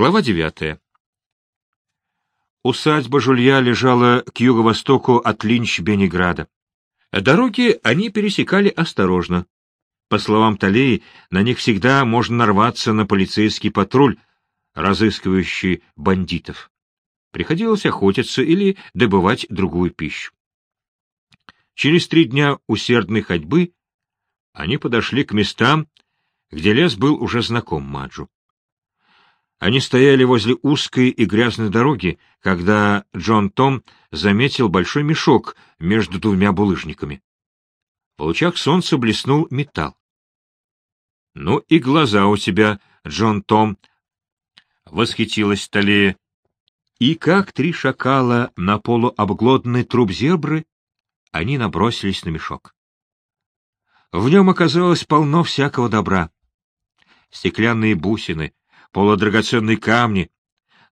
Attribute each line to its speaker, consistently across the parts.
Speaker 1: Глава девятая. Усадьба Жулья лежала к юго-востоку от Линч-Бенеграда. Дороги они пересекали осторожно. По словам Талеи, на них всегда можно нарваться на полицейский патруль, разыскивающий бандитов. Приходилось охотиться или добывать другую пищу. Через три дня усердной ходьбы они подошли к местам, где лес был уже знаком Маджу. Они стояли возле узкой и грязной дороги, когда Джон Том заметил большой мешок между двумя булыжниками. В лучах солнца блеснул металл. — Ну и глаза у тебя, Джон Том! — восхитилась Талея. И как три шакала на полуобглоданный труп зебры, они набросились на мешок. В нем оказалось полно всякого добра. Стеклянные бусины, полудрагоценные камни,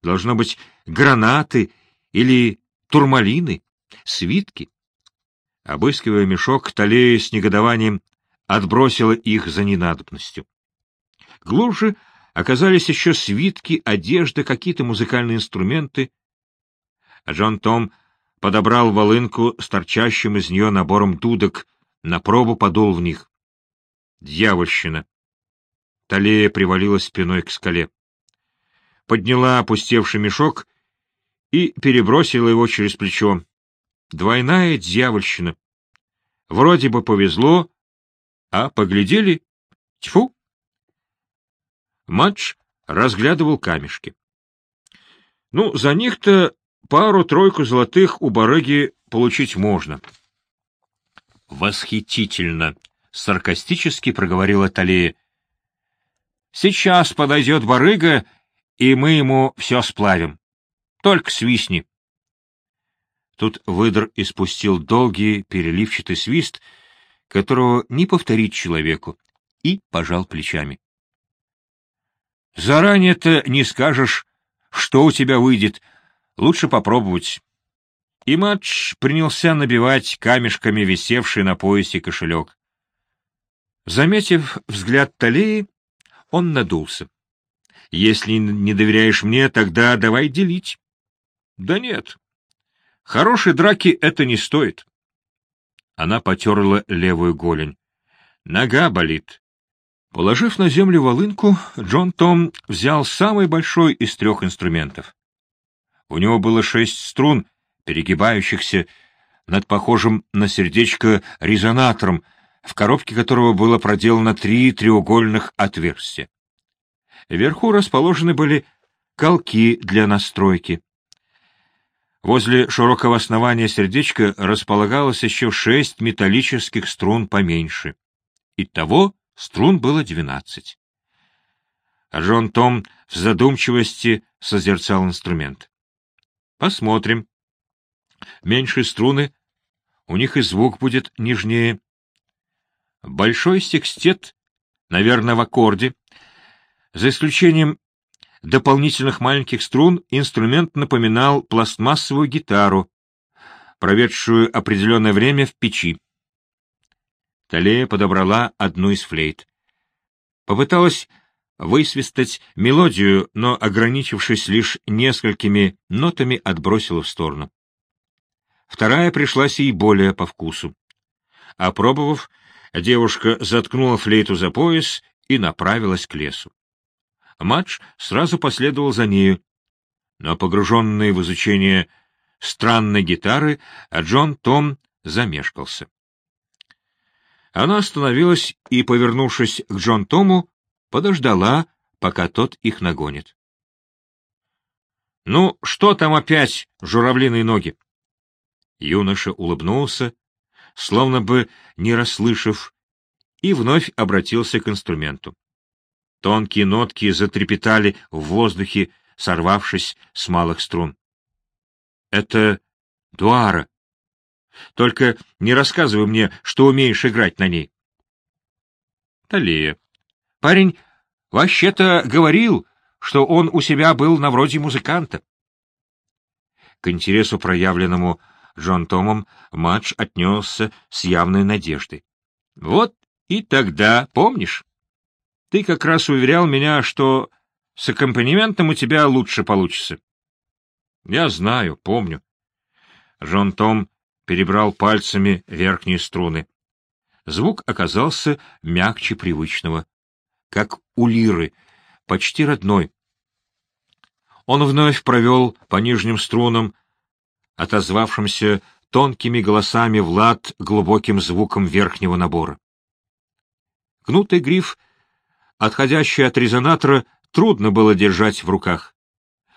Speaker 1: должно быть, гранаты или турмалины, свитки. Обыскивая мешок, Талея с негодованием отбросила их за ненадобностью. Глубже оказались еще свитки, одежда, какие-то музыкальные инструменты. Джон Том подобрал волынку с торчащим из нее набором дудок, на пробу подул в них. Дьявольщина! Талея привалилась спиной к скале. Подняла опустевший мешок и перебросила его через плечо. Двойная дьявольщина. Вроде бы повезло, а поглядели — тьфу! Матч разглядывал камешки. Ну, за них-то пару-тройку золотых у барыги получить можно. Восхитительно! — саркастически проговорила Талея. Сейчас подойдет барыга, и мы ему все сплавим. Только свистни. Тут выдр испустил долгий переливчатый свист, которого не повторить человеку, и пожал плечами. Заранее-то не скажешь, что у тебя выйдет. Лучше попробовать. И матч принялся набивать камешками висевший на поясе кошелек. Заметив взгляд Талии, он надулся. — Если не доверяешь мне, тогда давай делить. — Да нет. Хорошей драки это не стоит. Она потерла левую голень. Нога болит. Положив на землю волынку, Джон Том взял самый большой из трех инструментов. У него было шесть струн, перегибающихся над похожим на сердечко резонатором, в коробке которого было проделано три треугольных отверстия. Вверху расположены были колки для настройки. Возле широкого основания сердечка располагалось еще шесть металлических струн поменьше. Итого струн было двенадцать. Джон Том в задумчивости созерцал инструмент. Посмотрим. Меньше струны, у них и звук будет нежнее. Большой секстет, наверное, в аккорде. За исключением дополнительных маленьких струн, инструмент напоминал пластмассовую гитару, проведшую определенное время в печи. Талея подобрала одну из флейт. Попыталась высвистать мелодию, но, ограничившись лишь несколькими нотами, отбросила в сторону. Вторая пришлась ей более по вкусу. Опробовав, Девушка заткнула флейту за пояс и направилась к лесу. Матч сразу последовал за нею, но, погруженный в изучение странной гитары, Джон Том замешкался. Она остановилась и, повернувшись к Джон Тому, подождала, пока тот их нагонит. — Ну, что там опять, журавлиные ноги? Юноша улыбнулся, словно бы не расслышав, и вновь обратился к инструменту. Тонкие нотки затрепетали в воздухе, сорвавшись с малых струн. — Это дуара. Только не рассказывай мне, что умеешь играть на ней. Талия. Парень вообще-то говорил, что он у себя был на вроде музыканта. К интересу, проявленному Джон Томом Мадж отнесся с явной надеждой. — Вот и тогда, помнишь? Ты как раз уверял меня, что С аккомпанементом у тебя лучше получится. Я знаю, помню. Жон Том перебрал пальцами верхние струны. Звук оказался мягче привычного, как у лиры, почти родной. Он вновь провел по нижним струнам, отозвавшимся тонкими голосами Влад глубоким звуком верхнего набора. Гнутый гриф, отходящий от резонатора, трудно было держать в руках.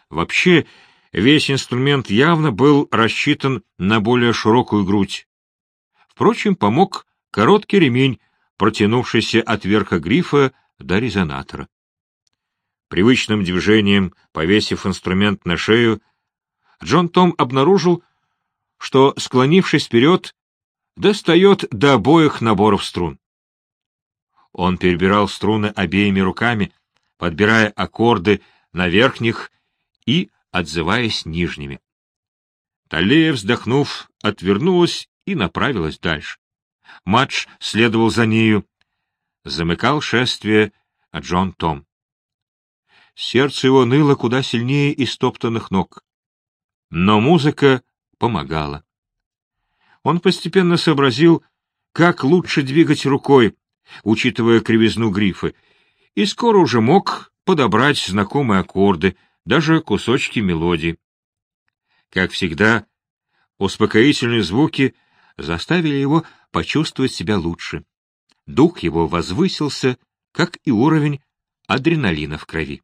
Speaker 1: Вообще, весь инструмент явно был рассчитан на более широкую грудь. Впрочем, помог короткий ремень, протянувшийся от верха грифа до резонатора. Привычным движением, повесив инструмент на шею, Джон Том обнаружил, что, склонившись вперед, достает до обоих наборов струн. Он перебирал струны обеими руками, подбирая аккорды на верхних и отзываясь нижними. Талея, вздохнув, отвернулась и направилась дальше. Матч следовал за нею. Замыкал шествие Джон Том. Сердце его ныло куда сильнее истоптанных ног. Но музыка помогала. Он постепенно сообразил, как лучше двигать рукой, учитывая кривизну грифа, и скоро уже мог подобрать знакомые аккорды, даже кусочки мелодии. Как всегда, успокоительные звуки заставили его почувствовать себя лучше. Дух его возвысился, как и уровень адреналина в крови.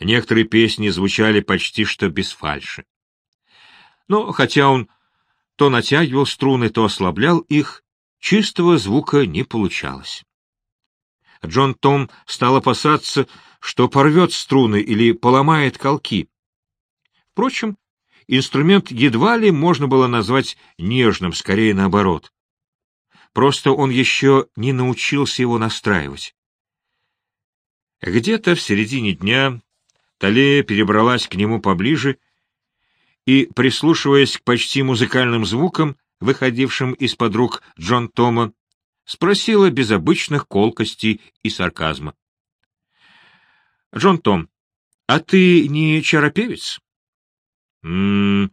Speaker 1: Некоторые песни звучали почти что без фальши. Но хотя он то натягивал струны, то ослаблял их, чистого звука не получалось. Джон Том стал опасаться, что порвет струны или поломает колки. Впрочем, инструмент едва ли можно было назвать нежным, скорее наоборот. Просто он еще не научился его настраивать. Где-то в середине дня Талея перебралась к нему поближе и, прислушиваясь к почти музыкальным звукам, выходившим из-под рук Джон Тома, спросила без обычных колкостей и сарказма. — Джон Том, а ты не чаропевец? «М-м-м»,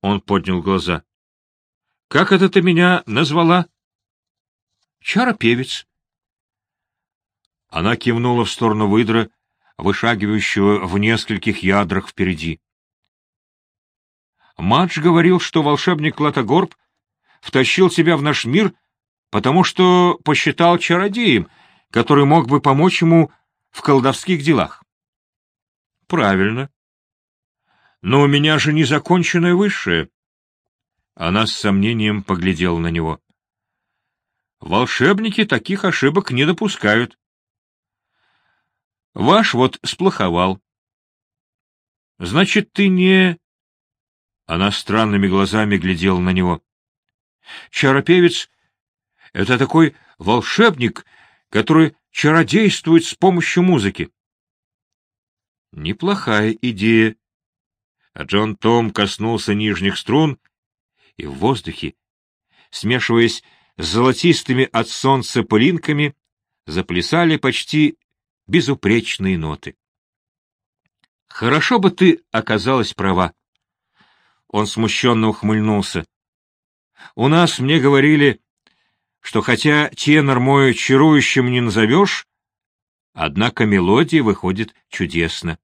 Speaker 1: он поднял глаза. «Как это ты меня назвала?» «Чаропевец». Она кивнула в сторону выдра, вышагивающего в нескольких ядрах впереди. Мадж говорил, что волшебник Латогорб втащил тебя в наш мир, потому что посчитал чародеем, который мог бы помочь ему в колдовских делах. Правильно. Но у меня же незаконченное высшее. Она с сомнением поглядела на него. Волшебники таких ошибок не допускают. Ваш вот сплоховал. Значит, ты не... Она странными глазами глядела на него. Чаропевец — это такой волшебник, который чародействует с помощью музыки. Неплохая идея, а Джон Том коснулся нижних струн, и в воздухе, смешиваясь с золотистыми от солнца пылинками, заплясали почти безупречные ноты. «Хорошо бы ты оказалась права». Он смущенно ухмыльнулся. «У нас мне говорили, что хотя тенор мой чарующим не назовешь, однако мелодия выходит чудесно.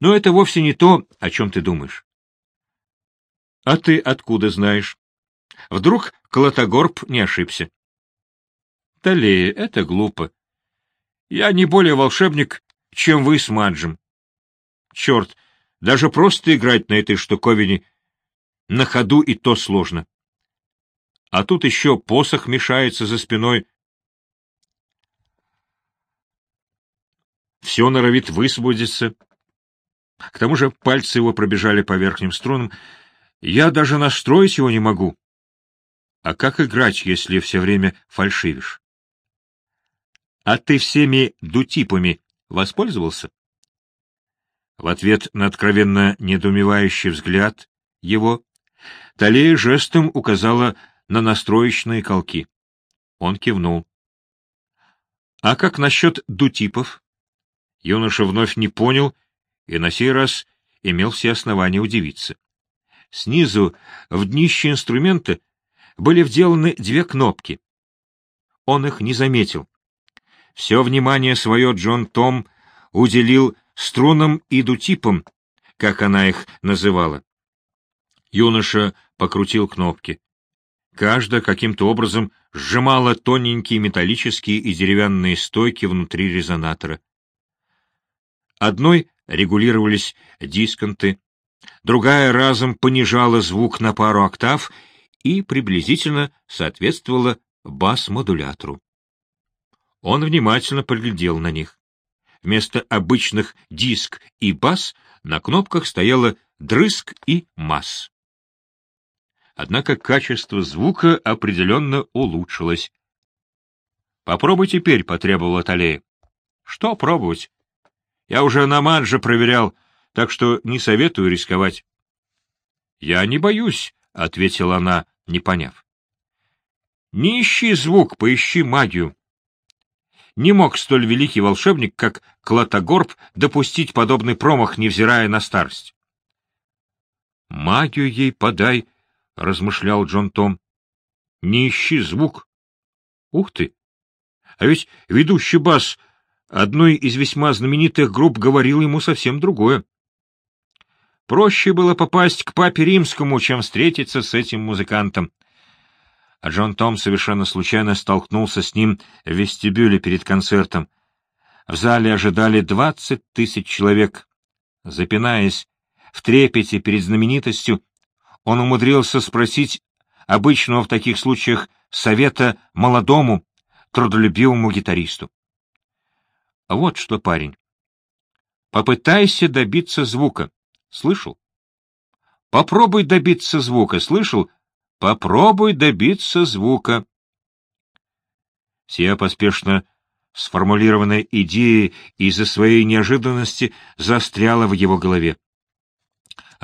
Speaker 1: Но это вовсе не то, о чем ты думаешь. А ты откуда знаешь? Вдруг Клотогорб не ошибся? Талея, это глупо. Я не более волшебник, чем вы с Маджем. Черт, даже просто играть на этой штуковине на ходу и то сложно. А тут еще посох мешается за спиной. Все норовит высвободиться. К тому же пальцы его пробежали по верхним струнам. Я даже настроить его не могу. А как играть, если все время фальшивишь? А ты всеми дутипами воспользовался? В ответ на откровенно недоумевающий взгляд его, Талея жестом указала на настроечные колки. Он кивнул. — А как насчет дутипов? Юноша вновь не понял и на сей раз имел все основания удивиться. Снизу, в днище инструмента, были вделаны две кнопки. Он их не заметил. Все внимание свое Джон Том уделил струнам и дутипам, как она их называла. Юноша покрутил кнопки. Каждая каким-то образом сжимала тоненькие металлические и деревянные стойки внутри резонатора. Одной регулировались дисконты, другая разом понижала звук на пару октав и приблизительно соответствовала бас-модулятору. Он внимательно поглядел на них. Вместо обычных диск и бас на кнопках стояло дрыск и масс. Однако качество звука определенно улучшилось. «Попробуй теперь», — потребовал Аталея. «Что пробовать? Я уже на манже проверял, так что не советую рисковать». «Я не боюсь», — ответила она, не поняв. «Не ищи звук, поищи магию». Не мог столь великий волшебник, как Клотогорб, допустить подобный промах, невзирая на старость. «Магию ей подай», — размышлял Джон Том. «Не ищи звук». «Ух ты! А ведь ведущий бас одной из весьма знаменитых групп говорил ему совсем другое. Проще было попасть к папе римскому, чем встретиться с этим музыкантом а Джон Том совершенно случайно столкнулся с ним в вестибюле перед концертом. В зале ожидали двадцать тысяч человек. Запинаясь, в трепете перед знаменитостью, он умудрился спросить обычного в таких случаях совета молодому, трудолюбивому гитаристу. Вот что, парень. Попытайся добиться звука. Слышал? Попробуй добиться звука. Слышал? Попробуй добиться звука. Сия поспешно сформулированная идея из-за своей неожиданности застряла в его голове.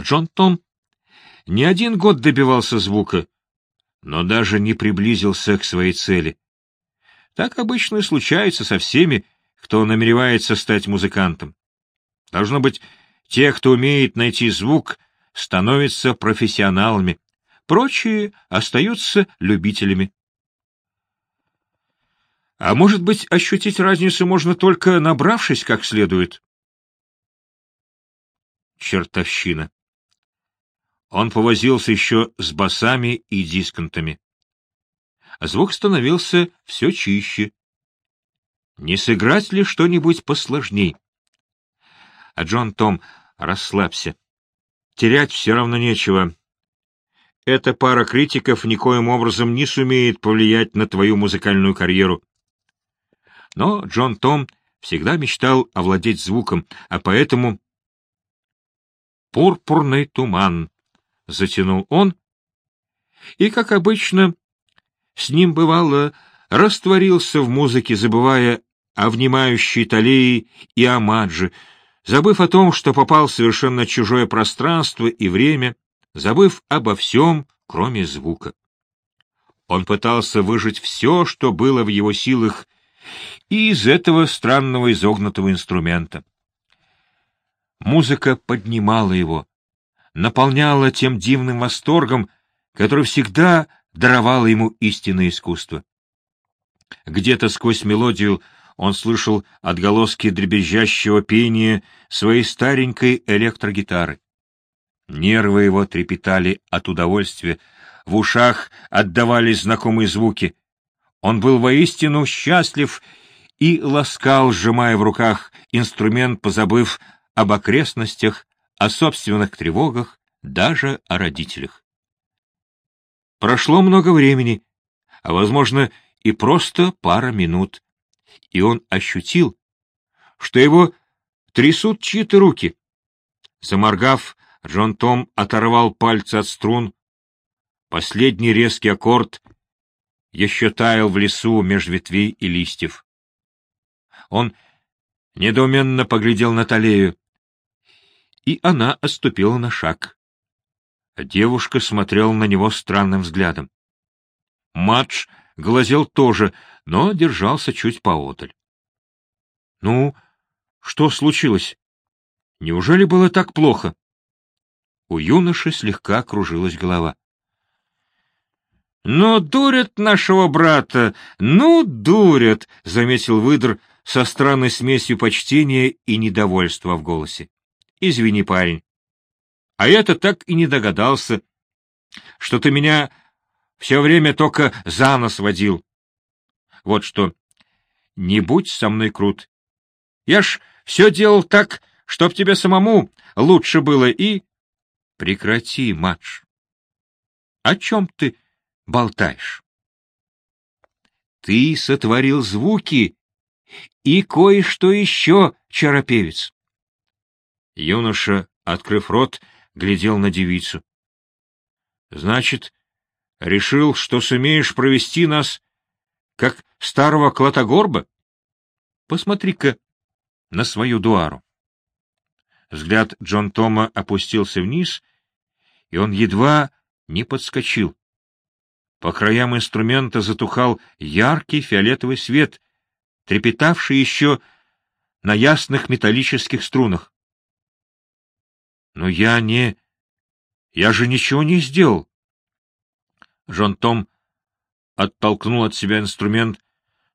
Speaker 1: Джон Том не один год добивался звука, но даже не приблизился к своей цели. Так обычно и случается со всеми, кто намеревается стать музыкантом. Должно быть, те, кто умеет найти звук, становятся профессионалами, прочие остаются любителями. А может быть, ощутить разницу можно только набравшись как следует? Чертовщина. Он повозился еще с басами и дисконтами. Звук становился все чище. Не сыграть ли что-нибудь посложней? А Джон Том, расслабься. Терять все равно нечего эта пара критиков никоим образом не сумеет повлиять на твою музыкальную карьеру. Но Джон Том всегда мечтал овладеть звуком, а поэтому... «Пурпурный туман», — затянул он, и, как обычно, с ним бывало, растворился в музыке, забывая о внимающей Талии и о Мадже, забыв о том, что попал в совершенно чужое пространство и время, забыв обо всем, кроме звука. Он пытался выжить все, что было в его силах, и из этого странного изогнутого инструмента. Музыка поднимала его, наполняла тем дивным восторгом, который всегда даровало ему истинное искусство. Где-то сквозь мелодию он слышал отголоски дребезжащего пения своей старенькой электрогитары. Нервы его трепетали от удовольствия, в ушах отдавались знакомые звуки. Он был воистину счастлив и ласкал, сжимая в руках инструмент, позабыв об окрестностях, о собственных тревогах, даже о родителях. Прошло много времени, а, возможно, и просто пара минут, и он ощутил, что его трясут чьи-то руки. Заморгав, Джон Том оторвал пальцы от струн. Последний резкий аккорд еще таял в лесу меж ветвей и листьев. Он недоуменно поглядел на Талею, и она отступила на шаг. Девушка смотрела на него странным взглядом. Мадж глазел тоже, но держался чуть поодаль. — Ну, Что случилось? Неужели было так плохо? У юноши слегка кружилась голова. «Ну, дурят нашего брата! Ну, дурят!» — заметил выдр со странной смесью почтения и недовольства в голосе. «Извини, парень. А я-то так и не догадался, что ты меня все время только за нос водил. Вот что, не будь со мной крут. Я ж все делал так, чтоб тебе самому лучше было, и... Прекрати, матч. О чем ты болтаешь? Ты сотворил звуки и кое-что еще, чаропевец. Юноша, открыв рот, глядел на девицу. — Значит, решил, что сумеешь провести нас, как старого Клотогорба? Посмотри-ка на свою дуару. Взгляд Джон Тома опустился вниз, и он едва не подскочил. По краям инструмента затухал яркий фиолетовый свет, трепетавший еще на ясных металлических струнах. Но я не... Я же ничего не сделал. Джон Том оттолкнул от себя инструмент,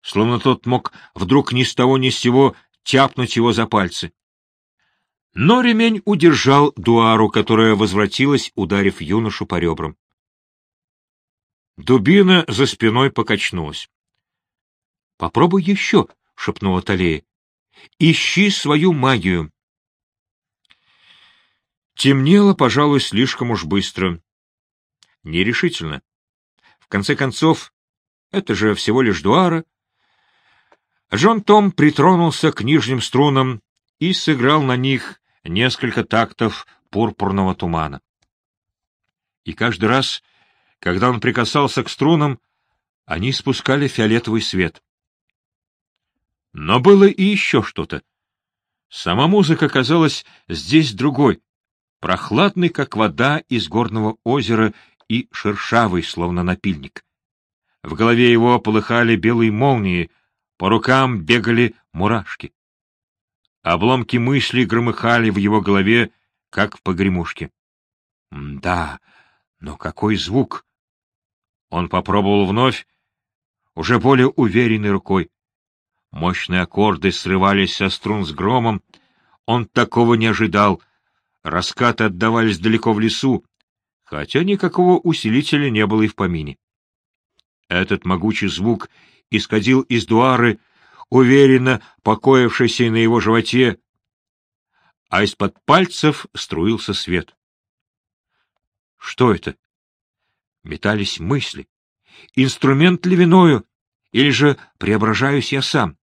Speaker 1: словно тот мог вдруг ни с того ни с сего тяпнуть его за пальцы. Но ремень удержал Дуару, которая возвратилась, ударив юношу по ребрам. Дубина за спиной покачнулась. — Попробуй еще, — шепнула Талея. — Ищи свою магию. Темнело, пожалуй, слишком уж быстро. Нерешительно. В конце концов, это же всего лишь дуара. Джон Том притронулся к нижним струнам и сыграл на них несколько тактов пурпурного тумана. И каждый раз, когда он прикасался к струнам, они спускали фиолетовый свет. Но было и еще что-то. Сама музыка казалась здесь другой, прохладный, как вода из горного озера, и шершавый, словно напильник. В голове его полыхали белые молнии, по рукам бегали мурашки. Обломки мыслей громыхали в его голове, как в погремушке. Да, но какой звук! Он попробовал вновь, уже более уверенной рукой. Мощные аккорды срывались со струн с громом. Он такого не ожидал. Раскаты отдавались далеко в лесу, хотя никакого усилителя не было и в помине. Этот могучий звук исходил из дуары, уверенно покоившейся на его животе, а из-под пальцев струился свет. Что это? Метались мысли. Инструмент ли виною, или же преображаюсь я сам?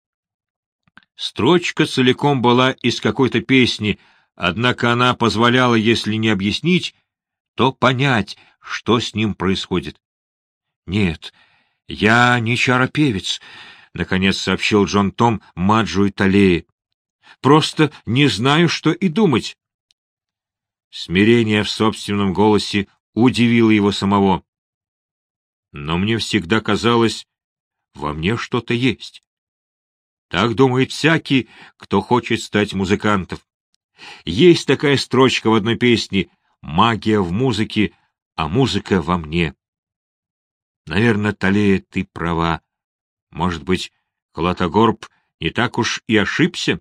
Speaker 1: Строчка целиком была из какой-то песни, однако она позволяла, если не объяснить, то понять, что с ним происходит. Нет, я не чаропевец, — наконец сообщил Джон Том Маджу и Талее. Просто не знаю, что и думать. Смирение в собственном голосе удивило его самого. Но мне всегда казалось, во мне что-то есть. Так думает всякий, кто хочет стать музыкантом. Есть такая строчка в одной песне «Магия в музыке, а музыка во мне». Наверное, Талея, ты права. Может быть, Клотогорб не так уж и ошибся?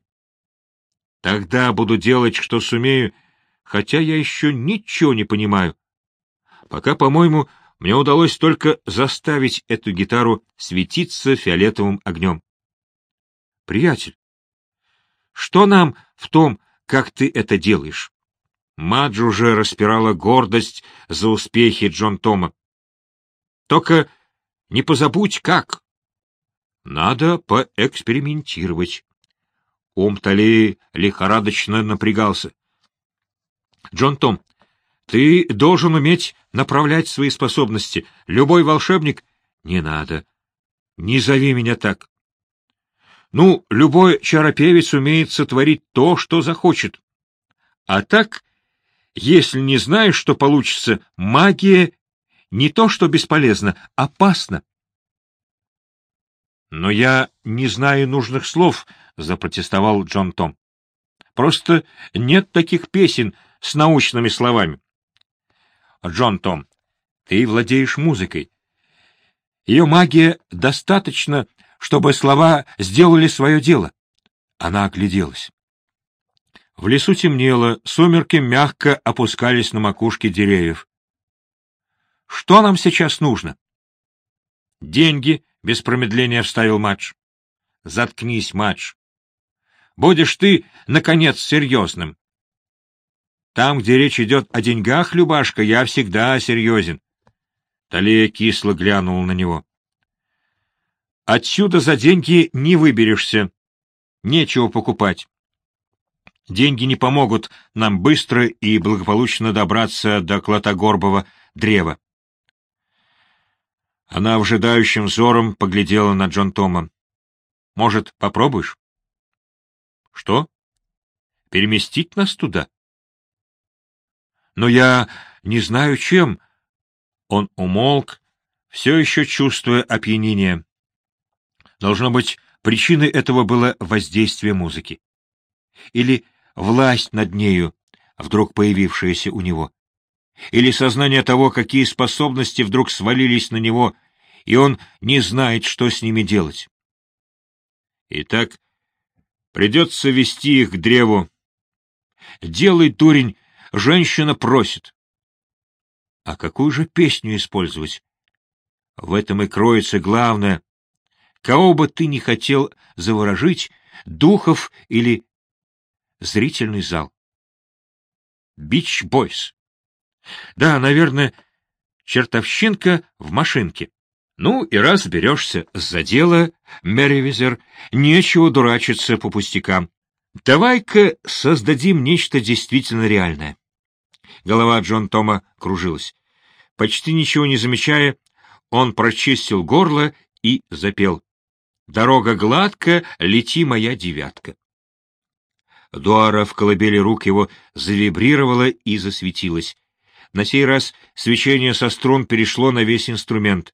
Speaker 1: Тогда буду делать, что сумею, хотя я еще ничего не понимаю. Пока, по-моему, мне удалось только заставить эту гитару светиться фиолетовым огнем. Приятель, что нам в том, как ты это делаешь? Мадж уже распирала гордость за успехи Джон Тома. Только не позабудь, как. Надо поэкспериментировать. Ум Талии лихорадочно напрягался. Джон Том, ты должен уметь направлять свои способности. Любой волшебник... Не надо. Не зови меня так. Ну, любой чаропевец умеет сотворить то, что захочет. А так, если не знаешь, что получится, магия не то что бесполезно, опасно. — Но я не знаю нужных слов, — запротестовал Джон Том. Просто нет таких песен с научными словами. Джон Том, ты владеешь музыкой. Ее магия достаточно, чтобы слова сделали свое дело. Она огляделась. В лесу темнело, сумерки мягко опускались на макушки деревьев. Что нам сейчас нужно? Деньги, без промедления вставил Мадж. Заткнись, Мадж. Будешь ты, наконец, серьезным. Там, где речь идет о деньгах, Любашка, я всегда серьезен. Талия кисло глянул на него. Отсюда за деньги не выберешься. Нечего покупать. Деньги не помогут нам быстро и благополучно добраться до Клотогорбова древа. Она вжидающим взором поглядела на Джон Тома. — Может, попробуешь? — Что? Переместить нас туда? — Но я не знаю, чем. Он умолк, все еще чувствуя опьянение. Должно быть, причиной этого было воздействие музыки. Или власть над нею, вдруг появившаяся у него. Или сознание того, какие способности вдруг свалились на него, и он не знает, что с ними делать. Итак, придется вести их к древу. Делай, дурень, женщина просит. А какую же песню использовать? В этом и кроется главное. Кого бы ты ни хотел заворожить, духов или зрительный зал. Бич Бойс. Да, наверное, чертовщинка в машинке. Ну и раз берешься за дело, Мерривизер, нечего дурачиться по пустякам. Давай-ка создадим нечто действительно реальное. Голова Джон Тома кружилась. Почти ничего не замечая, он прочистил горло и запел. «Дорога гладко, лети, моя девятка». Дуара в колыбели рук его завибрировала и засветилась. На сей раз свечение со струн перешло на весь инструмент.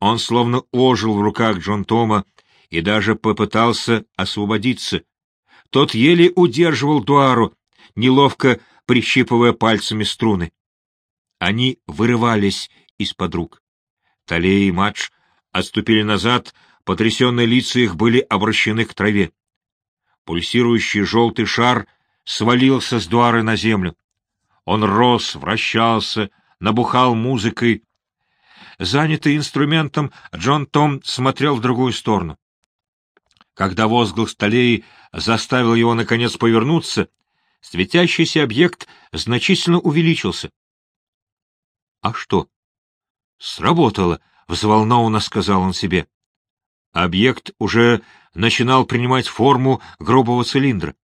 Speaker 1: Он словно ожил в руках Джон Тома и даже попытался освободиться. Тот еле удерживал Дуару, неловко прищипывая пальцами струны. Они вырывались из-под рук. Талия и Мадж отступили назад, потрясенные лица их были обращены к траве. Пульсирующий желтый шар свалился с Дуары на землю. Он рос, вращался, набухал музыкой, Занятый инструментом, Джон Том смотрел в другую сторону. Когда возглас Толеи заставил его, наконец, повернуться, светящийся объект значительно увеличился. — А что? — Сработало, — взволнованно сказал он себе. Объект уже начинал принимать форму грубого цилиндра.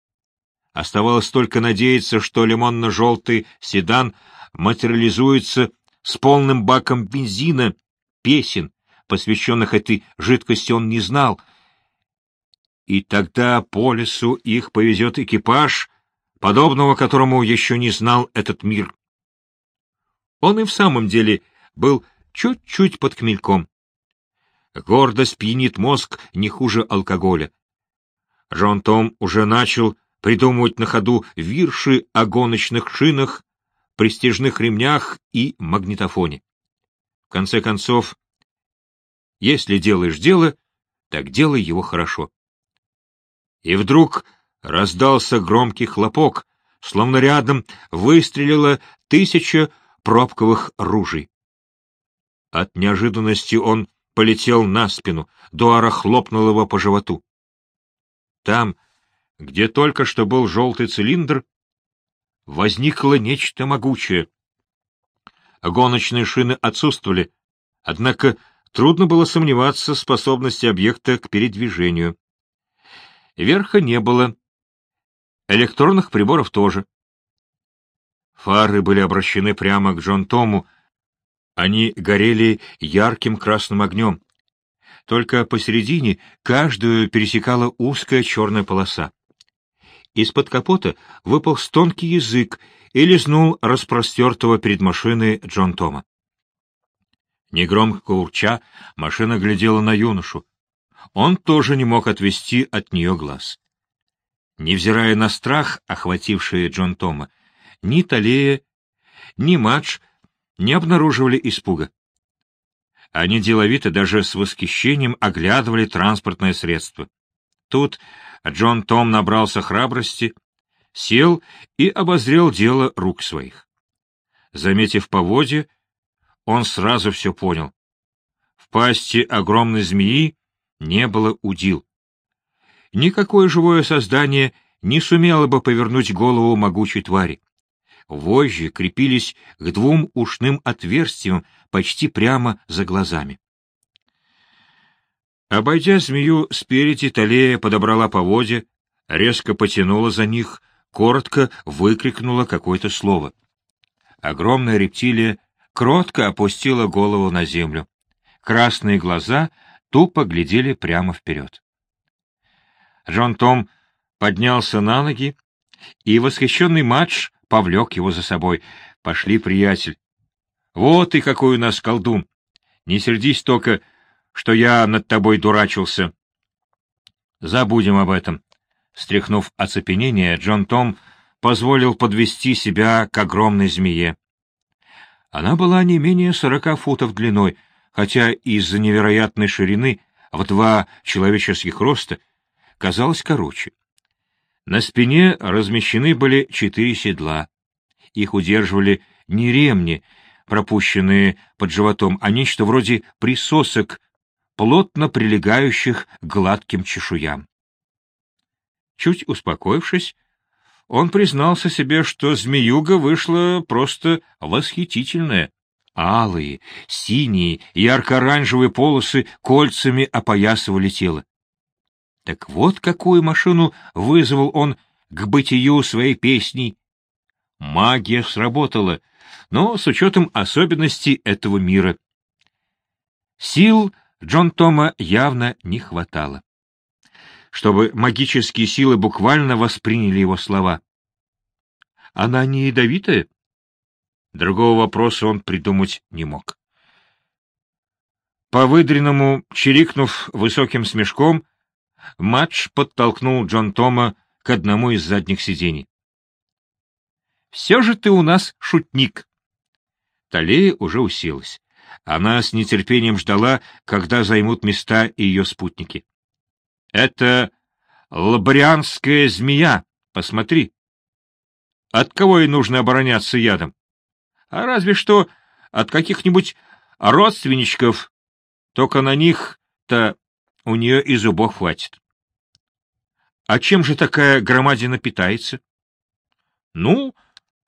Speaker 1: Оставалось только надеяться, что лимонно-желтый седан материализуется с полным баком бензина, песен, посвященных этой жидкости, он не знал. И тогда по лесу их повезет экипаж, подобного которому еще не знал этот мир. Он и в самом деле был чуть-чуть под хмельком. Гордость пьянит мозг не хуже алкоголя. Джон Том уже начал придумывать на ходу вирши о гоночных шинах, престижных ремнях и магнитофоне. В конце концов, если делаешь дело, так делай его хорошо. И вдруг раздался громкий хлопок, словно рядом выстрелила тысяча пробковых ружей. От неожиданности он полетел на спину, Дуара хлопнул его по животу. Там, где только что был желтый цилиндр, возникло нечто могучее. Гоночные шины отсутствовали, однако трудно было сомневаться в способности объекта к передвижению. Верха не было, электронных приборов тоже. Фары были обращены прямо к Джон Тому, они горели ярким красным огнем. Только посередине каждую пересекала узкая черная полоса. Из-под капота выполз тонкий язык и лизнул распростертого перед машиной Джон Тома. Негромко урча, машина глядела на юношу. Он тоже не мог отвести от нее глаз. Невзирая на страх, охвативший Джон Тома, ни Талея, ни Мадж не обнаруживали испуга. Они деловито даже с восхищением оглядывали транспортное средство. Тут Джон Том набрался храбрости, сел и обозрел дело рук своих. Заметив поводье, он сразу все понял. В пасти огромной змеи не было удил. Никакое живое создание не сумело бы повернуть голову могучей твари. Вожжи крепились к двум ушным отверстиям почти прямо за глазами. Обойдя змею спереди, Талея подобрала поводья, резко потянула за них, коротко выкрикнула какое-то слово. Огромная рептилия кротко опустила голову на землю. Красные глаза тупо глядели прямо вперед. Джон Том поднялся на ноги, и восхищенный матч повлек его за собой. «Пошли, приятель. Вот и какой у нас колдун. Не сердись только, что я над тобой дурачился. Забудем об этом». Стряхнув оцепенение, Джон Том позволил подвести себя к огромной змее. Она была не менее сорока футов длиной, хотя из-за невероятной ширины в два человеческих роста казалась короче. На спине размещены были четыре седла. Их удерживали не ремни, пропущенные под животом, а нечто вроде присосок, плотно прилегающих к гладким чешуям. Чуть успокоившись, он признался себе, что змеюга вышла просто восхитительная. Алые, синие, ярко-оранжевые полосы кольцами опоясывали тело. Так вот какую машину вызвал он к бытию своей песни. Магия сработала, но с учетом особенностей этого мира. Сил Джон Тома явно не хватало чтобы магические силы буквально восприняли его слова. Она не ядовитая? Другого вопроса он придумать не мог. По-выдренному, чирикнув высоким смешком, Матч подтолкнул Джон Тома к одному из задних сидений. — Все же ты у нас шутник. Талея уже уселась. Она с нетерпением ждала, когда займут места ее спутники. Это лаборианская змея, посмотри. От кого ей нужно обороняться ядом? А разве что от каких-нибудь родственничков, только на них-то у нее и зубов хватит. А чем же такая громадина питается? Ну,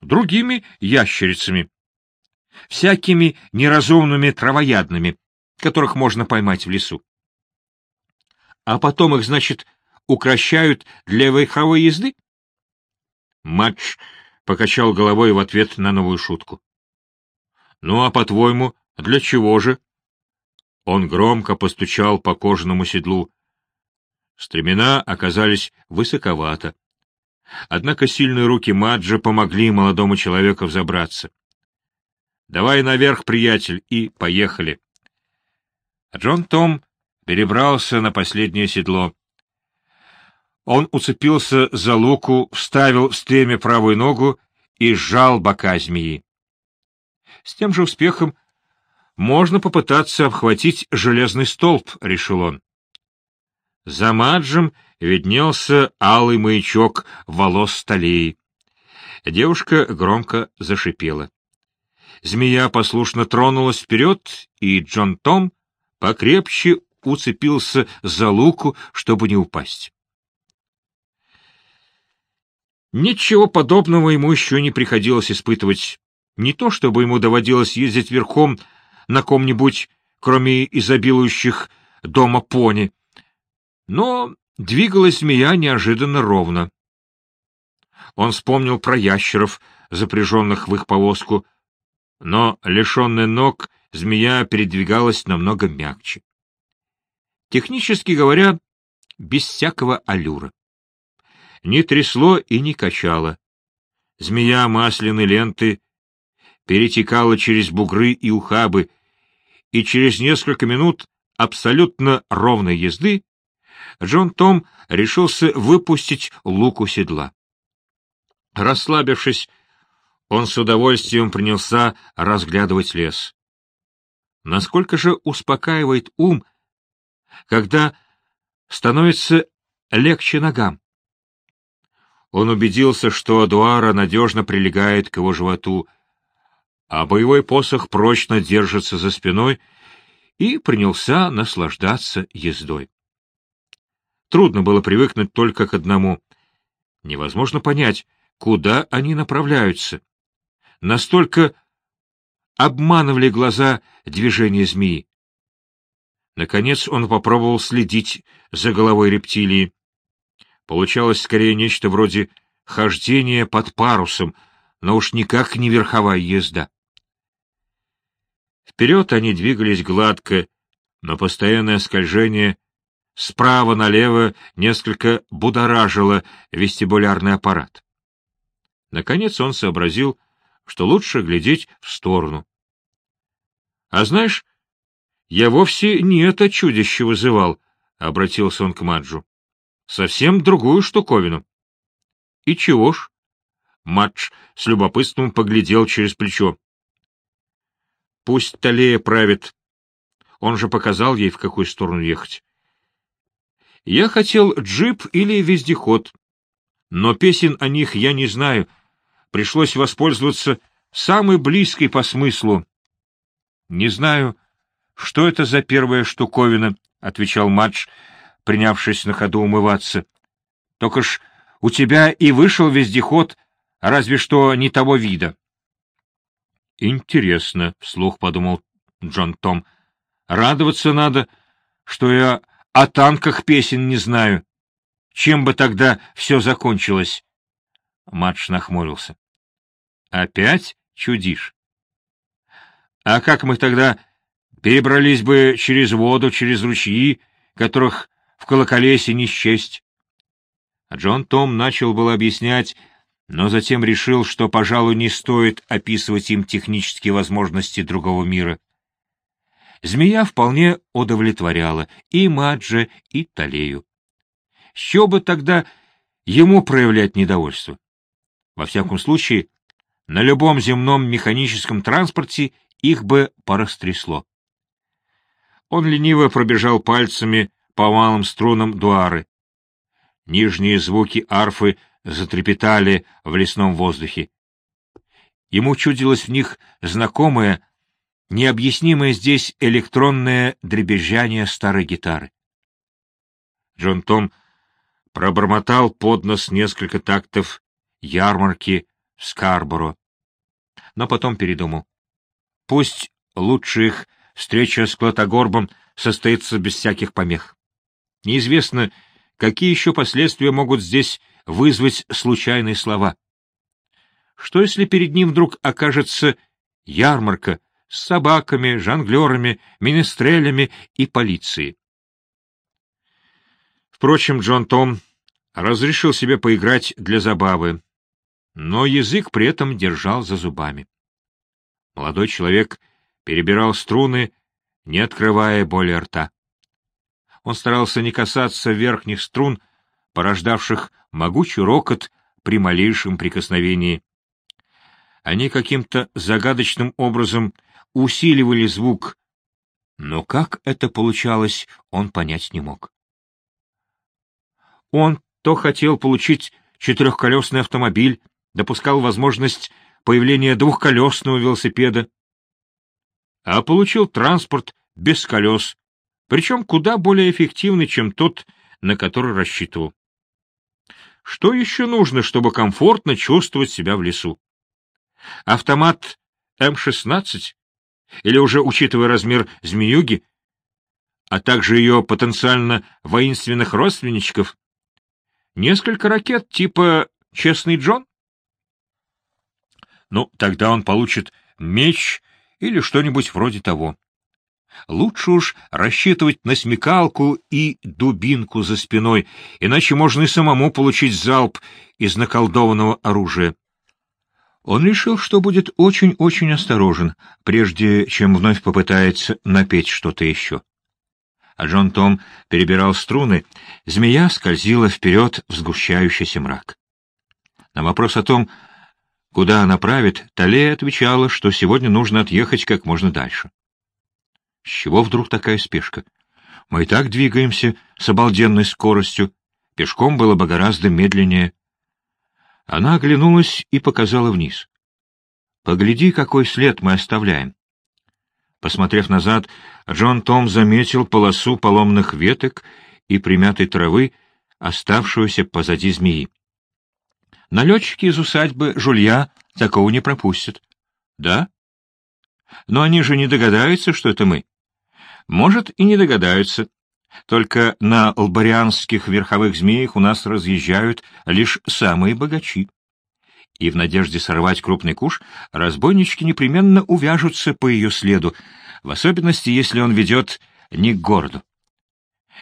Speaker 1: другими ящерицами. Всякими неразумными травоядными, которых можно поймать в лесу а потом их, значит, укращают для верховой езды? Матч покачал головой в ответ на новую шутку. — Ну, а по-твоему, для чего же? Он громко постучал по кожаному седлу. Стремена оказались высоковато. Однако сильные руки Маджа помогли молодому человеку взобраться. — Давай наверх, приятель, и поехали. Джон Том перебрался на последнее седло. Он уцепился за луку, вставил в стремя правую ногу и сжал бока змеи. С тем же успехом можно попытаться обхватить железный столб, — решил он. За маджем виднелся алый маячок волос столей. Девушка громко зашипела. Змея послушно тронулась вперед, и Джон Том покрепче уцепился за луку, чтобы не упасть. Ничего подобного ему еще не приходилось испытывать. Не то, чтобы ему доводилось ездить верхом на ком-нибудь, кроме изобилующих дома пони. Но двигалась змея неожиданно ровно. Он вспомнил про ящеров, запряженных в их повозку, но, лишенная ног, змея передвигалась намного мягче. Технически говоря, без всякого аллюра. Не трясло и не качало. Змея масляной ленты перетекала через бугры и ухабы, и через несколько минут абсолютно ровной езды Джон Том решился выпустить лук у седла. Расслабившись, он с удовольствием принялся разглядывать лес. Насколько же успокаивает ум, когда становится легче ногам. Он убедился, что Адуара надежно прилегает к его животу, а боевой посох прочно держится за спиной, и принялся наслаждаться ездой. Трудно было привыкнуть только к одному. Невозможно понять, куда они направляются. Настолько обманывали глаза движения змеи. Наконец он попробовал следить за головой рептилии. Получалось скорее нечто вроде хождения под парусом, но уж никак не верховая езда. Вперед они двигались гладко, но постоянное скольжение справа налево несколько будоражило вестибулярный аппарат. Наконец он сообразил, что лучше глядеть в сторону. — А знаешь, я вовсе не это чудище вызывал, — обратился он к Маджу. — Совсем другую штуковину. — И чего ж? Мадж с любопытством поглядел через плечо. — Пусть Талея правит. Он же показал ей, в какую сторону ехать. Я хотел джип или вездеход, но песен о них я не знаю. Пришлось воспользоваться самой близкой по смыслу не знаю, что это за первая штуковина, — отвечал Мадж, принявшись на ходу умываться. — Только ж у тебя и вышел вездеход, разве что не того вида. — Интересно, — вслух подумал Джон Том. — Радоваться надо, что я о танках песен не знаю. Чем бы тогда все закончилось? Мадж нахмурился. — Опять чудишь? А как мы тогда перебрались бы через воду, через ручьи, которых в колоколесе не счесть? Джон Том начал было объяснять, но затем решил, что, пожалуй, не стоит описывать им технические возможности другого мира. Змея вполне удовлетворяла и Маджа, и Талею. С чего бы тогда ему проявлять недовольство? Во всяком случае, на любом земном механическом транспорте их бы порастрясло. Он лениво пробежал пальцами по малым струнам дуары. Нижние звуки арфы затрепетали в лесном воздухе. Ему чудилось в них знакомое, необъяснимое здесь электронное дребезжание старой гитары. Джон Том пробормотал под нос несколько тактов ярмарки в Скарборо, но потом передумал. Пусть лучше их встреча с Клотогорбом состоится без всяких помех. Неизвестно, какие еще последствия могут здесь вызвать случайные слова. Что, если перед ним вдруг окажется ярмарка с собаками, жонглерами, министрелями и полицией? Впрочем, Джон Том разрешил себе поиграть для забавы, но язык при этом держал за зубами. Молодой человек перебирал струны, не открывая более рта. Он старался не касаться верхних струн, порождавших могучий рокот при малейшем прикосновении. Они каким-то загадочным образом усиливали звук, но как это получалось, он понять не мог. Он то хотел получить четырехколесный автомобиль, допускал возможность появления двухколесного велосипеда, а получил транспорт без колес, причем куда более эффективный, чем тот, на который рассчитывал. Что еще нужно, чтобы комфортно чувствовать себя в лесу? Автомат М-16? Или уже, учитывая размер змеюги, а также ее потенциально воинственных родственничков, несколько ракет типа «Честный Джон»? Ну, тогда он получит меч или что-нибудь вроде того. Лучше уж рассчитывать на смекалку и дубинку за спиной, иначе можно и самому получить залп из наколдованного оружия. Он решил, что будет очень-очень осторожен, прежде чем вновь попытается напеть что-то еще. а Джон Том перебирал струны, змея скользила вперед в сгущающийся мрак. На вопрос о том, куда она правит, Талея отвечала, что сегодня нужно отъехать как можно дальше. С чего вдруг такая спешка? Мы и так двигаемся с обалденной скоростью, пешком было бы гораздо медленнее. Она оглянулась и показала вниз. «Погляди, какой след мы оставляем». Посмотрев назад, Джон Том заметил полосу поломных веток и примятой травы, оставшуюся позади змеи. Налетчики из усадьбы Жулья такого не пропустят. Да? Но они же не догадаются, что это мы. Может, и не догадаются. Только на албарианских верховых змеях у нас разъезжают лишь самые богачи. И в надежде сорвать крупный куш разбойнички непременно увяжутся по ее следу, в особенности, если он ведет не к городу.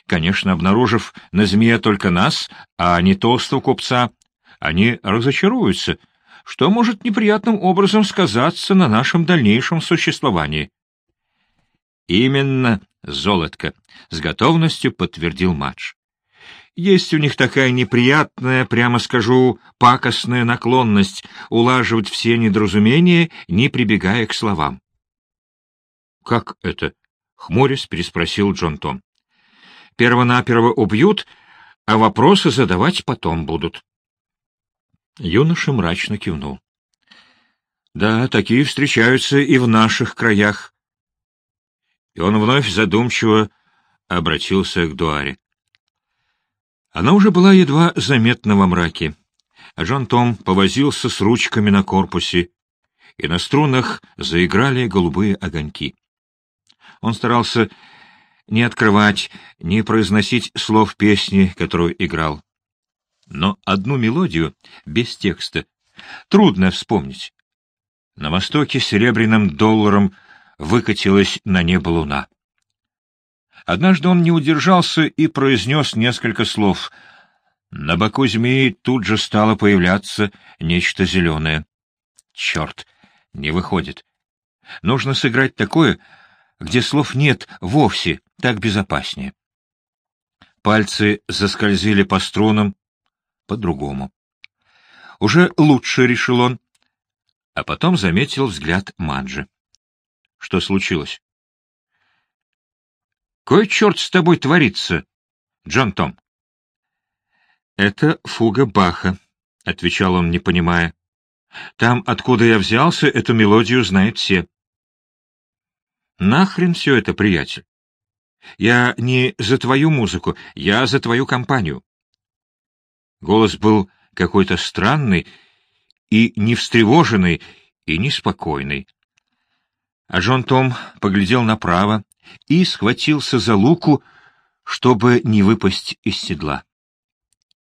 Speaker 1: Конечно, обнаружив на змее только нас, а не толстого купца, они разочаруются, что может неприятным образом сказаться на нашем дальнейшем существовании. Именно, золотко, с готовностью подтвердил Мадж. Есть у них такая неприятная, прямо скажу, пакостная наклонность улаживать все недоразумения, не прибегая к словам. — Как это? — хмурясь переспросил Джон Том. — Первонаперво убьют, а вопросы задавать потом будут. Юноша мрачно кивнул. — Да, такие встречаются и в наших краях. И он вновь задумчиво обратился к Дуаре. Она уже была едва заметна во мраке. А Джон Том повозился с ручками на корпусе, и на струнах заиграли голубые огоньки. Он старался не открывать, не произносить слов песни, которую играл но одну мелодию без текста трудно вспомнить. На востоке серебряным долларом выкатилась на небо луна. Однажды он не удержался и произнес несколько слов. На боку змеи тут же стало появляться нечто зеленое. Черт, не выходит. Нужно сыграть такое, где слов нет вовсе, так безопаснее. Пальцы заскользили по струнам, по-другому. Уже лучше, решил он, а потом заметил взгляд Маджи. Что случилось? Кой черт с тобой творится, Джон Том? Это фуга Баха, — отвечал он, не понимая. Там, откуда я взялся, эту мелодию знают все. Нахрен все это, приятель? Я не за твою музыку, я за твою компанию. Голос был какой-то странный и не встревоженный, и неспокойный. А Джон Том поглядел направо и схватился за луку, чтобы не выпасть из седла.